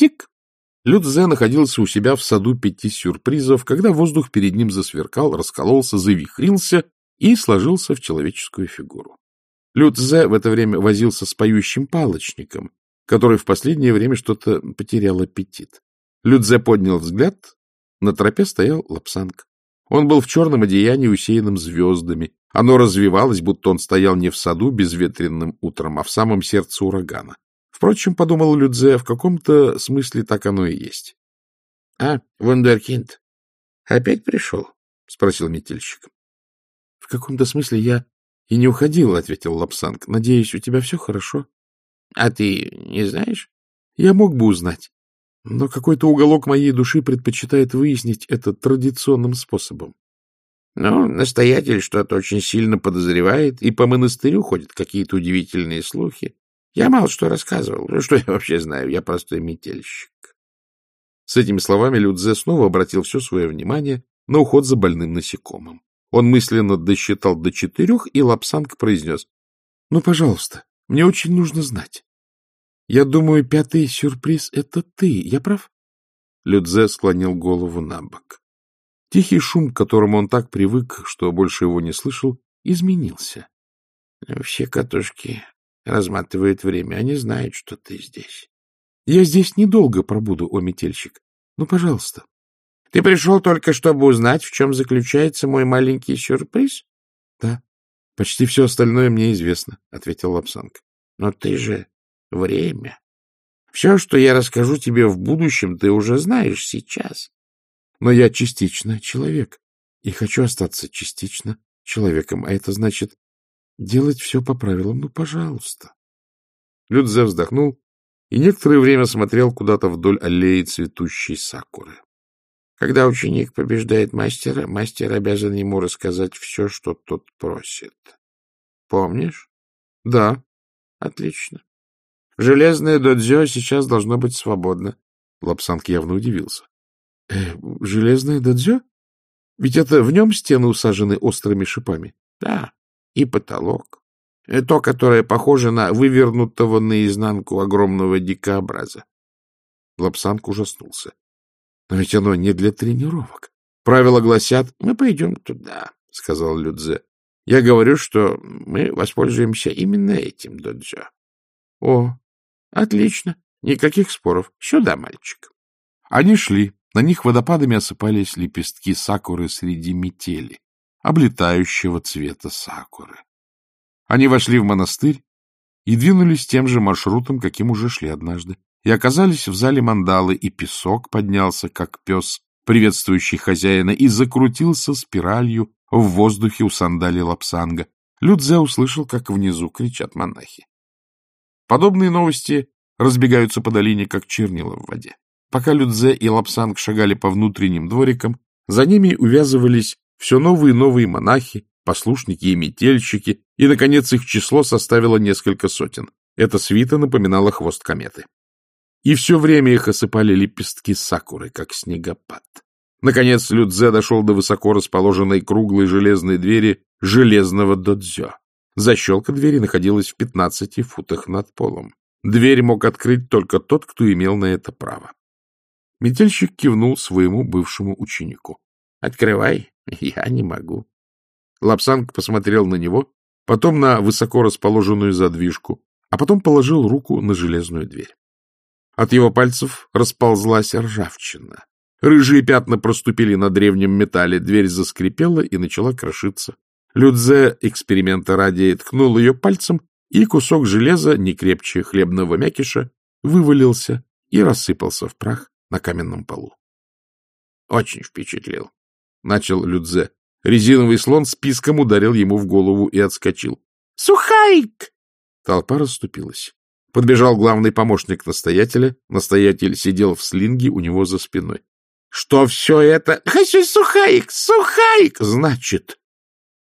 Тик! Людзе находился у себя в саду пяти сюрпризов, когда воздух перед ним засверкал, раскололся, завихрился и сложился в человеческую фигуру. Людзе в это время возился с поющим палочником, который в последнее время что-то потерял аппетит. Людзе поднял взгляд, на тропе стоял Лапсанг. Он был в черном одеянии, усеянном звездами. Оно развивалось, будто он стоял не в саду безветренным утром, а в самом сердце урагана. Впрочем, подумал Людзе, в каком-то смысле так оно и есть. — А, вундеркинд, опять пришел? — спросил метельщик. — В каком-то смысле я и не уходил, — ответил Лапсанг. — Надеюсь, у тебя все хорошо? — А ты не знаешь? — Я мог бы узнать. Но какой-то уголок моей души предпочитает выяснить это традиционным способом. Ну, настоятель что-то очень сильно подозревает, и по монастырю ходят какие-то удивительные слухи. Я мало что рассказывал. Ну, что я вообще знаю? Я простой метельщик. С этими словами Людзе снова обратил все свое внимание на уход за больным насекомым. Он мысленно досчитал до четырех, и Лапсанг произнес. — Ну, пожалуйста, мне очень нужно знать. Я думаю, пятый сюрприз — это ты. Я прав? Людзе склонил голову на бок. Тихий шум, к которому он так привык, что больше его не слышал, изменился. — Все катушки разматывают время. Они знают, что ты здесь. — Я здесь недолго пробуду, о метельщик. Ну, пожалуйста. — Ты пришел только, чтобы узнать, в чем заключается мой маленький сюрприз? — Да. Почти все остальное мне известно, — ответил Лапсанг. — Но ты же время. Все, что я расскажу тебе в будущем, ты уже знаешь сейчас. Но я частично человек, и хочу остаться частично человеком, а это значит делать все по правилам. Ну, пожалуйста. Людзе вздохнул и некоторое время смотрел куда-то вдоль аллеи цветущей сакуры. Когда ученик побеждает мастера, мастер обязан ему рассказать все, что тот просит. Помнишь? Да. Отлично. Железное додзё сейчас должно быть свободно. Лапсанг явно удивился. Э, — Железное додзё? Ведь это в нем стены усажены острыми шипами. — Да, и потолок. То, которое похоже на вывернутого наизнанку огромного дикообраза. Лапсанг ужаснулся. — Но ведь оно не для тренировок. Правила гласят, мы пойдем туда, — сказал Людзе. — Я говорю, что мы воспользуемся именно этим додзё. — О, Отлично. Никаких споров. Сюда, мальчик. Они шли. На них водопадами осыпались лепестки сакуры среди метели, облетающего цвета сакуры. Они вошли в монастырь и двинулись тем же маршрутом, каким уже шли однажды, и оказались в зале мандалы, и песок поднялся, как пес, приветствующий хозяина, и закрутился спиралью в воздухе у сандали Лапсанга. Людзе услышал, как внизу кричат монахи. Подобные новости разбегаются по долине, как чернила в воде. Пока Людзе и Лапсанг шагали по внутренним дворикам, за ними увязывались все новые и новые монахи, послушники и метельщики, и, наконец, их число составило несколько сотен. Эта свита напоминала хвост кометы. И все время их осыпали лепестки сакуры, как снегопад. Наконец Людзе дошел до высоко расположенной круглой железной двери железного додзё. Защелка двери находилась в пятнадцати футах над полом. Дверь мог открыть только тот, кто имел на это право. Метельщик кивнул своему бывшему ученику. — Открывай, я не могу. Лапсанг посмотрел на него, потом на высоко расположенную задвижку, а потом положил руку на железную дверь. От его пальцев расползлась ржавчина. Рыжие пятна проступили на древнем металле, дверь заскрипела и начала крошиться. Людзе эксперимента ради ткнул ее пальцем, и кусок железа, не крепче хлебного мякиша, вывалился и рассыпался в прах на каменном полу. — Очень впечатлил, — начал Людзе. Резиновый слон с писком ударил ему в голову и отскочил. «Сухайк!» Толпа расступилась. Подбежал главный помощник настоятеля. Настоятель сидел в слинге у него за спиной. — Что все это? — Хочу сухайк! Сухайк! — Значит,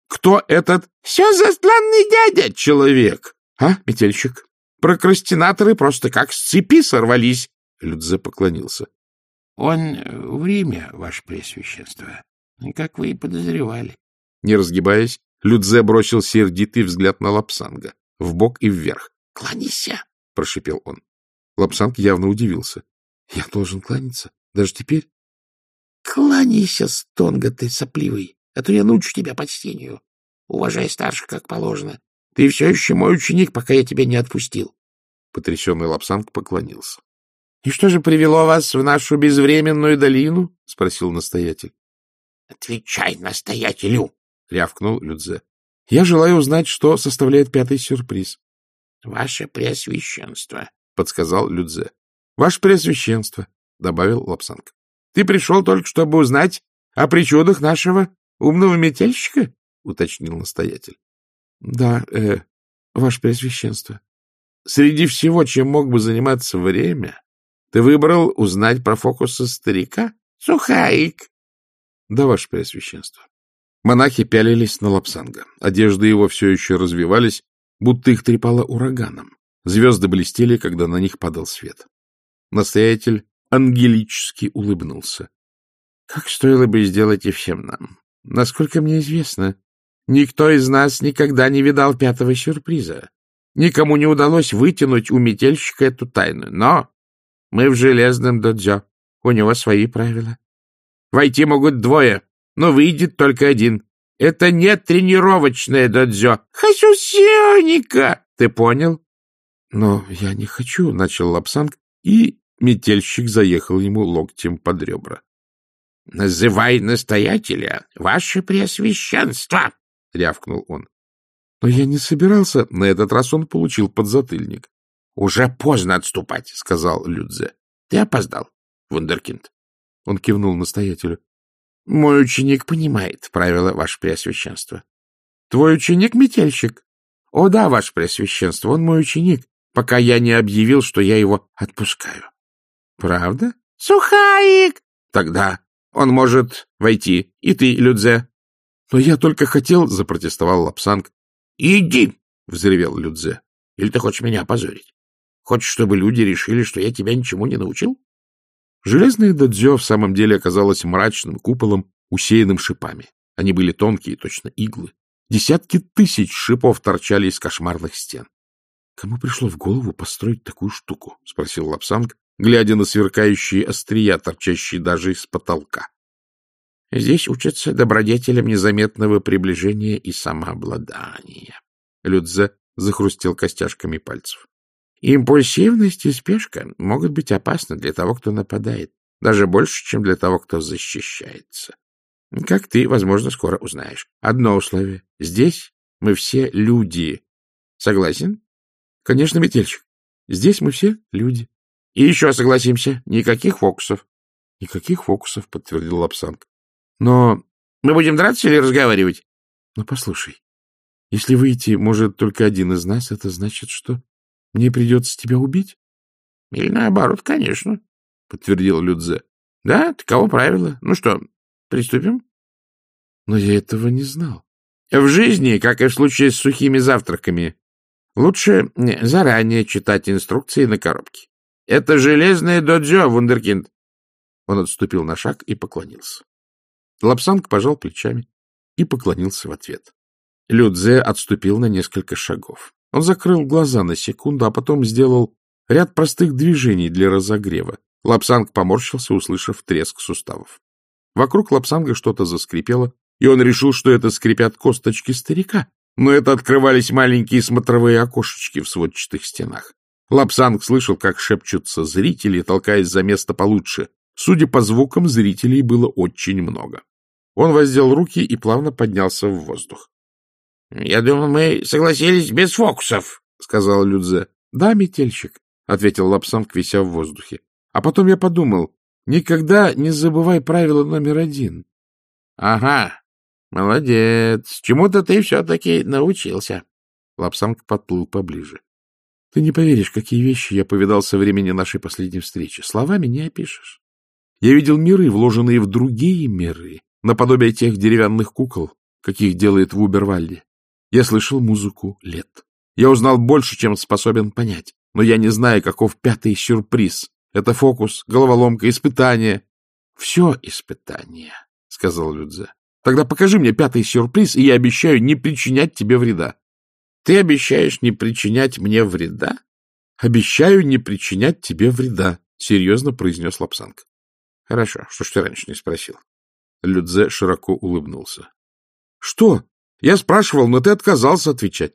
кто этот? Все за странный дядя, человек. А, метельщик? Прокрастинаторы просто как с цепи сорвались. Людзе поклонился. Он в Риме, ваше Преосвященство, как вы и подозревали. Не разгибаясь, Людзе бросил сердитый взгляд на Лапсанга, в бок и вверх. — Кланяйся! — прошипел он. Лапсанг явно удивился. — Я должен кланяться? Даже теперь? — Кланяйся, стонга ты сопливый, а то я научу тебя почтению. Уважай старших, как положено. Ты все еще мой ученик, пока я тебя не отпустил. Потрясенный Лапсанг поклонился. — И что же привело вас в нашу безвременную долину? — спросил настоятель. — Отвечай настоятелю! — рявкнул Людзе. — Я желаю узнать, что составляет пятый сюрприз. — Ваше Преосвященство, — подсказал Людзе. — Ваше Преосвященство, — добавил Лапсанг. — Ты пришел только, чтобы узнать о причудах нашего умного метельщика? — уточнил настоятель. — Да, э, Ваше Преосвященство. Среди всего, чем мог бы заниматься время, ты выбрал узнать про фокусы старика? Сухаик! — Да, Ваше Преосвященство. Монахи пялились на Лапсанга. Одежды его все еще развивались, будто их трепало ураганом. Звезды блестели, когда на них падал свет. Настоятель ангелически улыбнулся. — Как стоило бы сделать и всем нам. Насколько мне известно, никто из нас никогда не видал пятого сюрприза. Никому не удалось вытянуть у метельщика эту тайну. Но мы в железном додзё. У него свои правила. Войти могут двое, но выйдет только один. Это не тренировочное додзё. Хасюсёника! Ты понял? Но я не хочу, — начал Лапсанг, и метельщик заехал ему локтем под ребра. — Называй настоятеля, ваше преосвященство! — рявкнул он. Но я не собирался. На этот раз он получил подзатыльник. — Уже поздно отступать, — сказал Людзе. — Ты опоздал, вундеркинд. Он кивнул настоятелю. — Мой ученик понимает правила, ваше преосвященство. — Твой ученик — метельщик? — О да, ваше преосвященство, он мой ученик, пока я не объявил, что я его отпускаю. — Правда? — Сухаик! — Тогда он может войти. И ты, Людзе. — Но я только хотел, — запротестовал Лапсанг. — Иди! — взревел Людзе. — Или ты хочешь меня опозорить? Хочешь, чтобы люди решили, что я тебя ничему не научил? Железное додзё в самом деле оказалось мрачным куполом, усеянным шипами. Они были тонкие, точно иглы. Десятки тысяч шипов торчали из кошмарных стен. — Кому пришло в голову построить такую штуку? — спросил Лапсанг, глядя на сверкающие острия, торчащие даже из потолка. — Здесь учатся добродетелям незаметного приближения и самообладания. Людзе захрустел костяшками пальцев. Импульсивность и спешка могут быть опасны для того, кто нападает, даже больше, чем для того, кто защищается. Как ты, возможно, скоро узнаешь. Одно условие. Здесь мы все люди. Согласен? Конечно, метельщик. Здесь мы все люди. И еще согласимся, никаких фокусов. Никаких фокусов, подтвердил Лапсанг. Но мы будем драться или разговаривать? Ну, послушай, если выйти может только один из нас, это значит, что мне придется тебя убить? — Или наоборот, конечно, — подтвердил Людзе. — Да, таково правило. Ну что, приступим? Но я этого не знал. В жизни, как и в случае с сухими завтраками, лучше заранее читать инструкции на коробке. Это железное додзё, вундеркинд. Он отступил на шаг и поклонился. Лапсанг пожал плечами и поклонился в ответ. Людзе отступил на несколько шагов. Он закрыл глаза на секунду, а потом сделал ряд простых движений для разогрева. Лапсанг поморщился, услышав треск суставов. Вокруг Лапсанга что-то заскрипело, и он решил, что это скрипят косточки старика, но это открывались маленькие смотровые окошечки в сводчатых стенах. Лапсанг слышал, как шепчутся зрители, толкаясь за место получше. Судя по звукам, зрителей было очень много. Он воздел руки и плавно поднялся в воздух. — Я думал, мы согласились без фокусов, — сказал Людзе. — Да, метельщик, — ответил Лапсанг, вися в воздухе. А потом я подумал, никогда не забывай правило номер один. — Ага, молодец. Чему-то ты все-таки научился. Лапсанг подплыл поближе. — Ты не поверишь, какие вещи я повидал со времени нашей последней встречи. Словами не опишешь. Я видел миры, вложенные в другие миры, наподобие тех деревянных кукол, каких делает в Убервальде. Я слышал музыку лет. Я узнал больше, чем способен понять. Но я не знаю, каков пятый сюрприз. Это фокус, головоломка, испытание. — Все испытание, — сказал Людзе. — Тогда покажи мне пятый сюрприз, и я обещаю не причинять тебе вреда. — Ты обещаешь не причинять мне вреда? — Обещаю не причинять тебе вреда, серьезно произнес Лапсанг. — Хорошо, что ж ты раньше не спросил? Людзе широко улыбнулся. — Что? Я спрашивал, но ты отказался отвечать.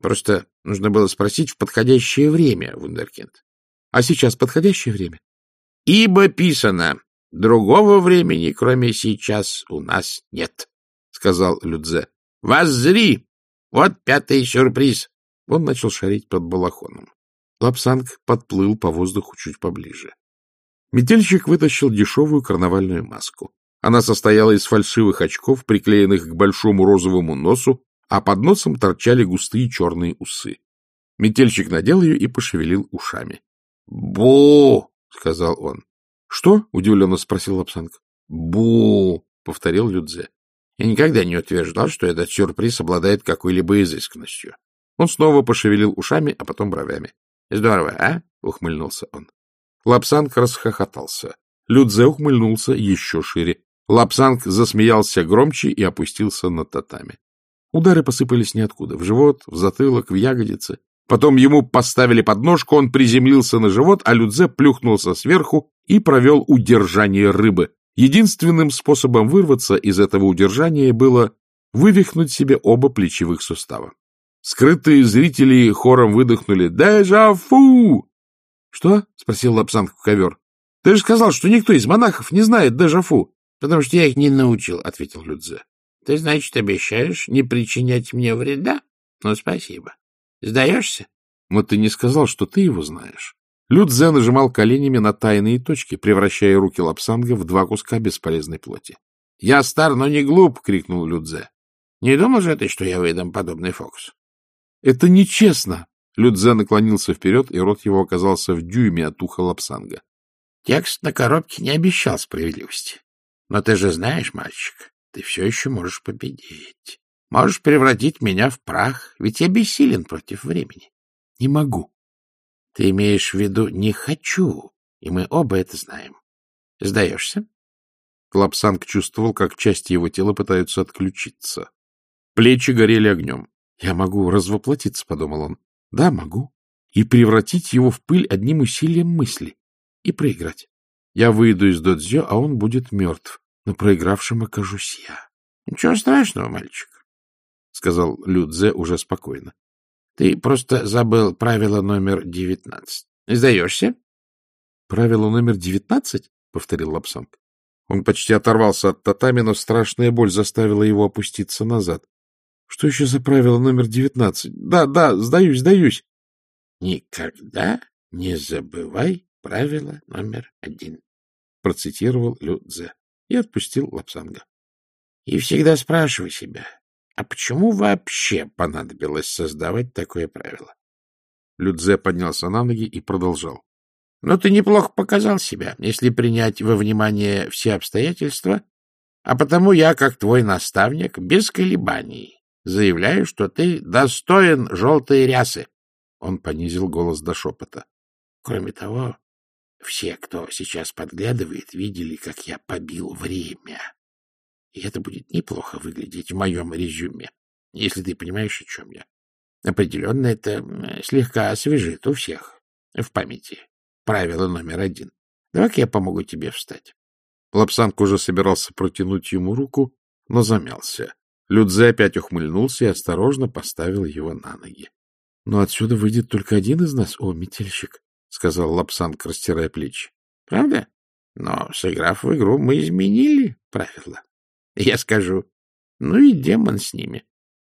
Просто нужно было спросить в подходящее время, Вундеркинд. А сейчас подходящее время? — Ибо писано, другого времени, кроме сейчас, у нас нет, — сказал Людзе. — Воззри! Вот пятый сюрприз! Он начал шарить под балахоном. Лапсанг подплыл по воздуху чуть поближе. Метельщик вытащил дешевую карнавальную маску. Она состояла из фальшивых очков, приклеенных к большому розовому носу, а под носом торчали густые черные усы. Метельщик надел ее и пошевелил ушами. — Бу! — сказал он. — Что? — удивленно спросил Лапсанг. — Бу! — повторил Людзе. — Я никогда не утверждал, что этот сюрприз обладает какой-либо изысканностью. Он снова пошевелил ушами, а потом бровями. — Здорово, а? — ухмыльнулся он. Лапсанг расхохотался. Людзе ухмыльнулся еще шире. Лапсанг засмеялся громче и опустился на татами. Удары посыпались ниоткуда. В живот, в затылок, в ягодицы. Потом ему поставили подножку, он приземлился на живот, а Людзе плюхнулся сверху и провел удержание рыбы. Единственным способом вырваться из этого удержания было вывихнуть себе оба плечевых сустава. Скрытые зрители хором выдохнули «Дежафу!» «Что?» — спросил Лапсанг в ковер. «Ты же сказал, что никто из монахов не знает дежафу». «Потому что я их не научил», — ответил Людзе. «Ты, значит, обещаешь не причинять мне вреда? Ну, спасибо. Сдаешься?» «Но ты не сказал, что ты его знаешь». Людзе нажимал коленями на тайные точки, превращая руки Лапсанга в два куска бесполезной плоти. «Я стар, но не глуп!» — крикнул Людзе. «Не думал же ты, что я выдам подобный фокус?» Это нечестно. Людзе наклонился вперед, и рот его оказался в дюйме от уха Лапсанга. Текст на коробке не обещал справедливости. Но ты же знаешь, мальчик, ты все еще можешь победить. Можешь превратить меня в прах, ведь я бессилен против времени. Не могу. Ты имеешь в виду «не хочу», и мы оба это знаем. Сдаешься? Лапсанг чувствовал, как части его тела пытаются отключиться. Плечи горели огнем. Я могу развоплотиться, — подумал он. Да, могу. И превратить его в пыль одним усилием мысли. И проиграть. Я выйду из додзё, а он будет мертв. Но проигравшим окажусь я. — Ничего страшного, мальчик, — сказал Людзе уже спокойно. — Ты просто забыл правило номер девятнадцать. Сдаешься? — Правило номер девятнадцать? — повторил Лапсанг. Он почти оторвался от татами, но страшная боль заставила его опуститься назад. Что еще за правило номер девятнадцать? Да, да, сдаюсь, сдаюсь. Никогда не забывай правило номер один, процитировал Людзе и отпустил Лапсанга. И всегда спрашивай себя, а почему вообще понадобилось создавать такое правило? Людзе поднялся на ноги и продолжал. — Но ты неплохо показал себя, если принять во внимание все обстоятельства, а потому я, как твой наставник, без колебаний Заявляю, что ты достоин желтой рясы. Он понизил голос до шепота. Кроме того, все, кто сейчас подглядывает, видели, как я побил время. И это будет неплохо выглядеть в моем резюме, если ты понимаешь, о чем я. Определенно, это слегка освежит у всех в памяти. Правило номер один. Давай-ка я помогу тебе встать. Лапсанг уже собирался протянуть ему руку, но замялся. Людзе опять ухмыльнулся и осторожно поставил его на ноги. — Но отсюда выйдет только один из нас, о, метельщик, — сказал Лапсанг, растирая плечи. — Правда? Но, сыграв в игру, мы изменили правила. Я скажу, ну и демон с ними.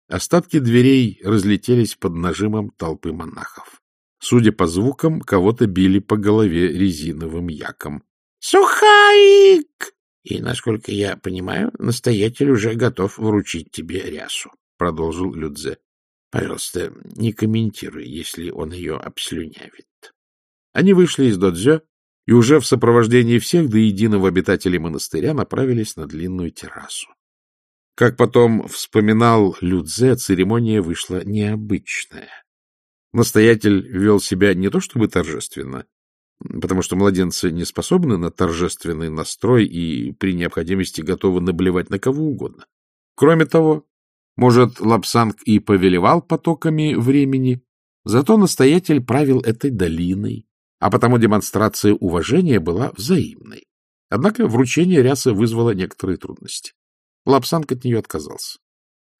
Остатки дверей разлетелись под нажимом толпы монахов. Судя по звукам, кого-то били по голове резиновым яком. «Сухаик!» И, насколько я понимаю, настоятель уже готов вручить тебе рясу, — продолжил Людзе. — Пожалуйста, не комментируй, если он ее обслюнявит. Они вышли из додзё и уже в сопровождении всех до единого обитателей монастыря направились на длинную террасу. Как потом вспоминал Людзе, церемония вышла необычная. Настоятель вел себя не то чтобы торжественно, потому что младенцы не способны на торжественный настрой и при необходимости готовы наблевать на кого угодно. Кроме того, может, Лапсанг и повелевал потоками времени, зато настоятель правил этой долиной, а потому демонстрация уважения была взаимной. Однако вручение рясы вызвало некоторые трудности. Лапсанг от нее отказался.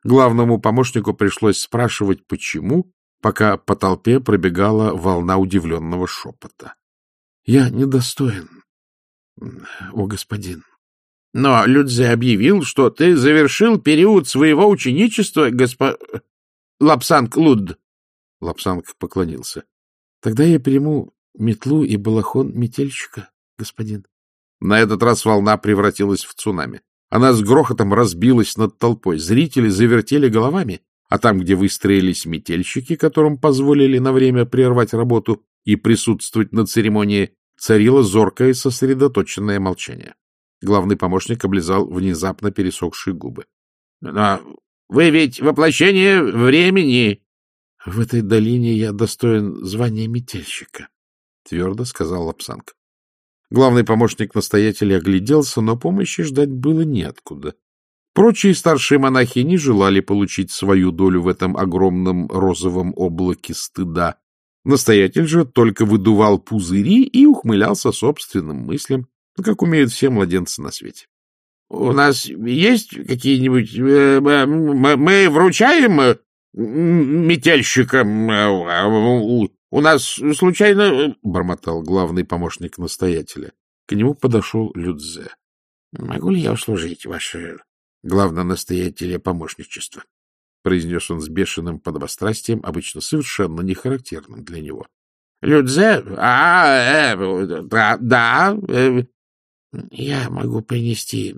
Главному помощнику пришлось спрашивать, почему, пока по толпе пробегала волна удивленного шепота. — Я недостоин, о господин. — Но Людзе объявил, что ты завершил период своего ученичества, госпо... Лапсанг Луд. Лапсанг поклонился. — Тогда я приму метлу и балахон метельщика, господин. На этот раз волна превратилась в цунами. Она с грохотом разбилась над толпой. Зрители завертели головами, а там, где выстроились метельщики, которым позволили на время прервать работу и присутствовать на церемонии, царило зоркое сосредоточенное молчание. Главный помощник облизал внезапно пересохшие губы. — Но вы ведь воплощение времени! — В этой долине я достоин звания метельщика, — твердо сказал Лапсанг. Главный помощник настоятеля огляделся, но помощи ждать было неоткуда. Прочие старшие монахи не желали получить свою долю в этом огромном розовом облаке стыда. Настоятель же только выдувал пузыри и ухмылялся собственным мыслям, как умеют все младенцы на свете. — У нас есть какие-нибудь... Э, мы вручаем э, метельщикам э, у нас случайно... Э, — бормотал главный помощник настоятеля. К нему подошел Людзе. — Могу ли я услужить ваше главное настоятеля помощничество? — произнес он с бешеным подобострастием, обычно совершенно не характерным для него. — Людзе? А, э, да, да. Э. — Я могу принести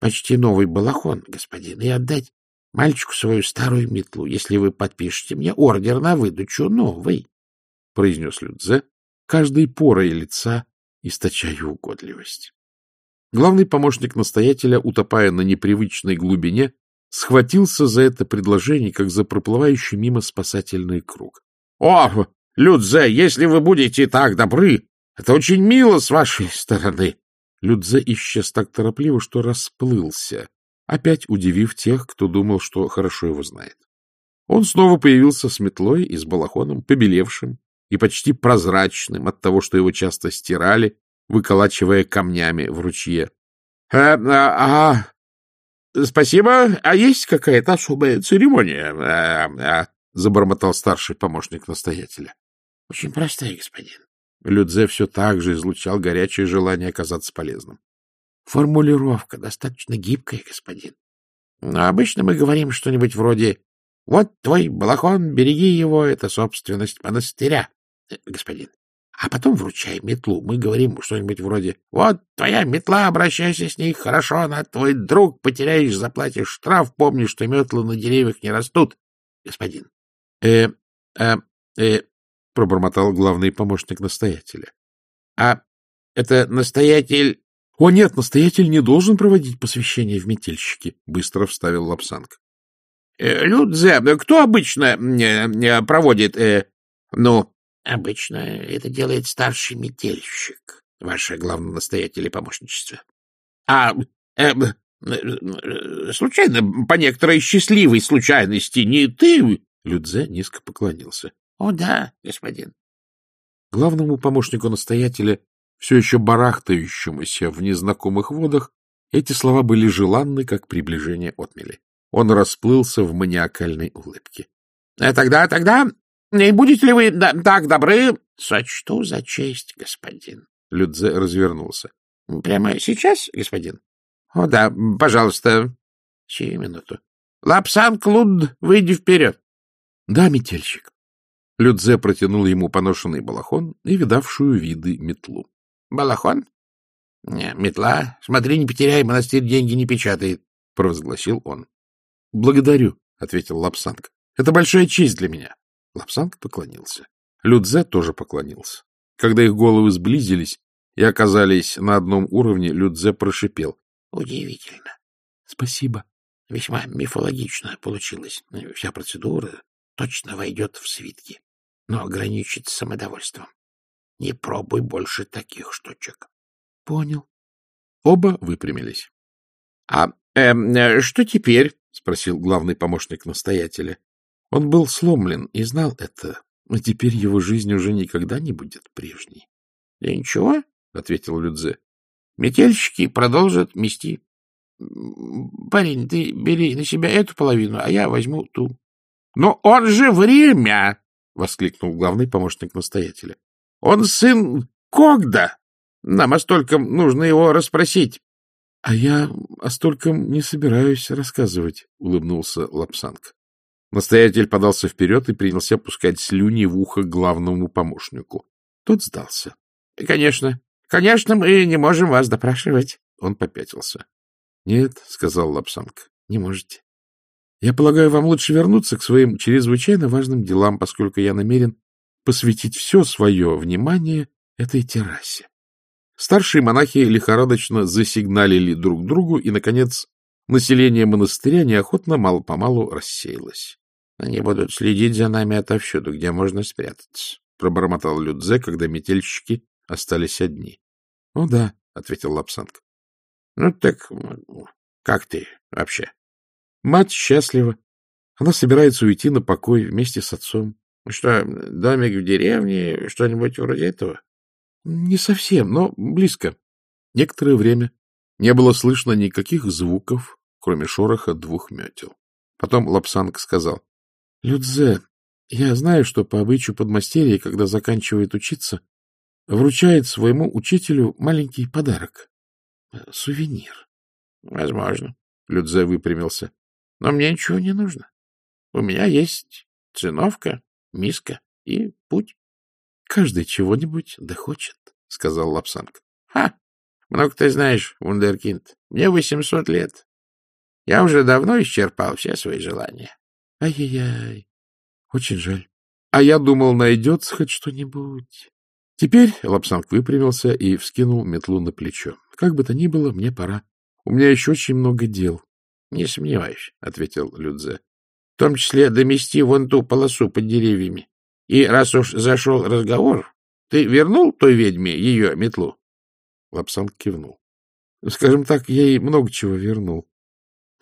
почти новый балахон, господин, и отдать мальчику свою старую метлу, если вы подпишете мне ордер на выдачу новой произнес Людзе, каждой порой лица источая угодливость. Главный помощник настоятеля, утопая на непривычной глубине, схватился за это предложение, как за проплывающий мимо спасательный круг. — О, Людзе, если вы будете так добры, это очень мило с вашей стороны. Людзе исчез так торопливо, что расплылся, опять удивив тех, кто думал, что хорошо его знает. Он снова появился с метлой и с балахоном, побелевшим, и почти прозрачным от того, что его часто стирали, выколачивая камнями в ручье. «Э, — А, а, спасибо. А есть какая-то особая церемония? А, а, — забормотал старший помощник настоятеля. — Очень простая, господин. Людзе все так же излучал горячее желание оказаться полезным. — Формулировка достаточно гибкая, господин. Но обычно мы говорим что-нибудь вроде «Вот твой балахон, береги его, это собственность монастыря». Э, господин. А потом вручай метлу. Мы говорим что-нибудь вроде «Вот твоя метла, обращайся с ней хорошо, она твой друг, потеряешь, заплатишь штраф, помни, что метлы на деревьях не растут, господин». «Э, э, э», — пробормотал главный помощник настоятеля. «А это настоятель...» «О, нет, настоятель не должен проводить посвящение в метельщики», — быстро вставил Лапсанг. «Э, «Людзе, кто обычно э, проводит, э, ну, Обычно это делает старший метельщик, ваше главное настоятель и помощничество. А э, э, случайно, по некоторой счастливой случайности, не ты? Людзе низко поклонился. — О, да, господин. Главному помощнику настоятеля, все еще барахтающемуся в незнакомых водах, эти слова были желанны, как приближение отмели. Он расплылся в маниакальной улыбке. «Э, — Тогда, тогда не будете ли вы да, так добры? — Сочту за честь, господин. Людзе развернулся. — Прямо сейчас, господин? — О, да, пожалуйста. — Сию минуту. — Лапсанг Луд, выйди вперед. — Да, метельщик. Людзе протянул ему поношенный балахон и видавшую виды метлу. — Балахон? — Метла. Смотри, не потеряй, монастырь деньги не печатает, — провозгласил он. — Благодарю, — ответил Лапсанг. — Это большая честь для меня. Лапсанг поклонился. Людзе тоже поклонился. Когда их головы сблизились и оказались на одном уровне, Людзе прошипел. — Удивительно. — Спасибо. Весьма мифологично получилось. Вся процедура точно войдет в свитки, но ограничит самодовольством. Не пробуй больше таких штучек. — Понял. Оба выпрямились. — А э, что теперь? — спросил главный помощник настоятеля. Он был сломлен и знал это, А теперь его жизнь уже никогда не будет прежней. — Да ничего, — ответил Людзе. — Метельщики продолжат мести. Парень, ты бери на себя эту половину, а я возьму ту. — Но он же время! — воскликнул главный помощник настоятеля. — Он сын Когда! Нам о стольком нужно его расспросить. — А я о стольком не собираюсь рассказывать, — улыбнулся Лапсанг. Настоятель подался вперед и принялся пускать слюни в ухо главному помощнику. Тот сдался. — Конечно, конечно, мы не можем вас допрашивать. Он попятился. — Нет, — сказал Лапсанг, — не можете. Я полагаю, вам лучше вернуться к своим чрезвычайно важным делам, поскольку я намерен посвятить все свое внимание этой террасе. Старшие монахи лихорадочно засигналили друг другу, и, наконец, население монастыря неохотно мало-помалу рассеялось. — Они будут следить за нами отовсюду, где можно спрятаться, — пробормотал Людзе, когда метельщики остались одни. — Ну да, — ответил Лапсанг. — Ну так как ты вообще? Мать счастлива. Она собирается уйти на покой вместе с отцом. — Что, домик в деревне, что-нибудь вроде этого? — Не совсем, но близко. Некоторое время не было слышно никаких звуков, кроме шороха двух метел. Потом Лапсанг сказал. — Людзе, я знаю, что по обычаю подмастерья, когда заканчивает учиться, вручает своему учителю маленький подарок. Сувенир. — Возможно. Людзе выпрямился. — Но мне ничего не нужно. У меня есть циновка, миска и путь. — Каждый чего-нибудь да сказал Лапсанг. — Ха! Много ты знаешь, вундеркинд. Мне восемьсот лет. Я уже давно исчерпал все свои желания. Ай-яй-яй, очень жаль. А я думал, найдется хоть что-нибудь. Теперь Лапсанг выпрямился и вскинул метлу на плечо. Как бы то ни было, мне пора. У меня еще очень много дел. — Не сомневаюсь, — ответил Людзе. — В том числе домести вон ту полосу под деревьями. И раз уж зашел разговор, ты вернул той ведьме ее метлу? Лапсанг кивнул. — Скажем так, я ей много чего вернул.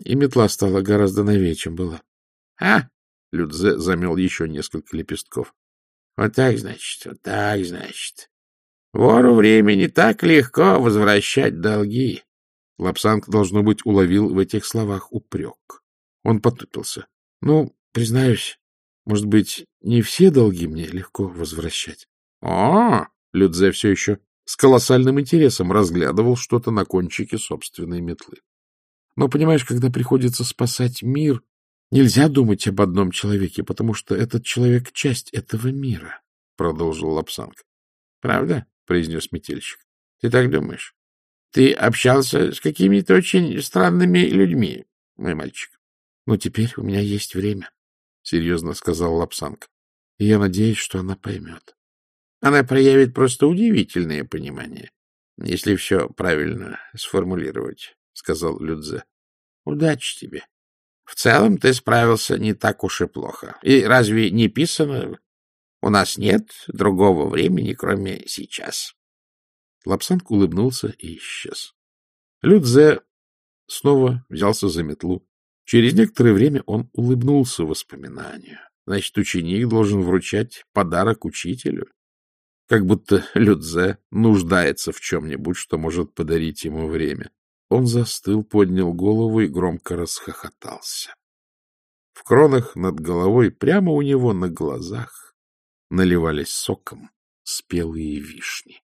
И метла стала гораздо новее, чем была. — А? — Людзе замел еще несколько лепестков. — Вот так, значит, вот так, значит. Вору времени так легко возвращать долги. Лапсанг, должно быть, уловил в этих словах упрек. Он потупился. — Ну, признаюсь, может быть, не все долги мне легко возвращать. — О! — Людзе все еще с колоссальным интересом разглядывал что-то на кончике собственной метлы. Но, понимаешь, когда приходится спасать мир, нельзя думать об одном человеке, потому что этот человек — часть этого мира, — продолжил Лапсанг. — Правда? — произнес метельщик. — Ты так думаешь? Ты общался с какими-то очень странными людьми, мой мальчик. — Но теперь у меня есть время, — серьезно сказал Лапсанг. — И я надеюсь, что она поймет. Она проявит просто удивительное понимание, если все правильно сформулировать, — сказал Людзе. — Удачи тебе. В целом ты справился не так уж и плохо. И разве не писано? У нас нет другого времени, кроме сейчас. Лапсанг улыбнулся и исчез. Людзе снова взялся за метлу. Через некоторое время он улыбнулся воспоминанию. Значит, ученик должен вручать подарок учителю как будто Людзе нуждается в чем-нибудь, что может подарить ему время. Он застыл, поднял голову и громко расхохотался. В кронах над головой, прямо у него на глазах, наливались соком спелые вишни.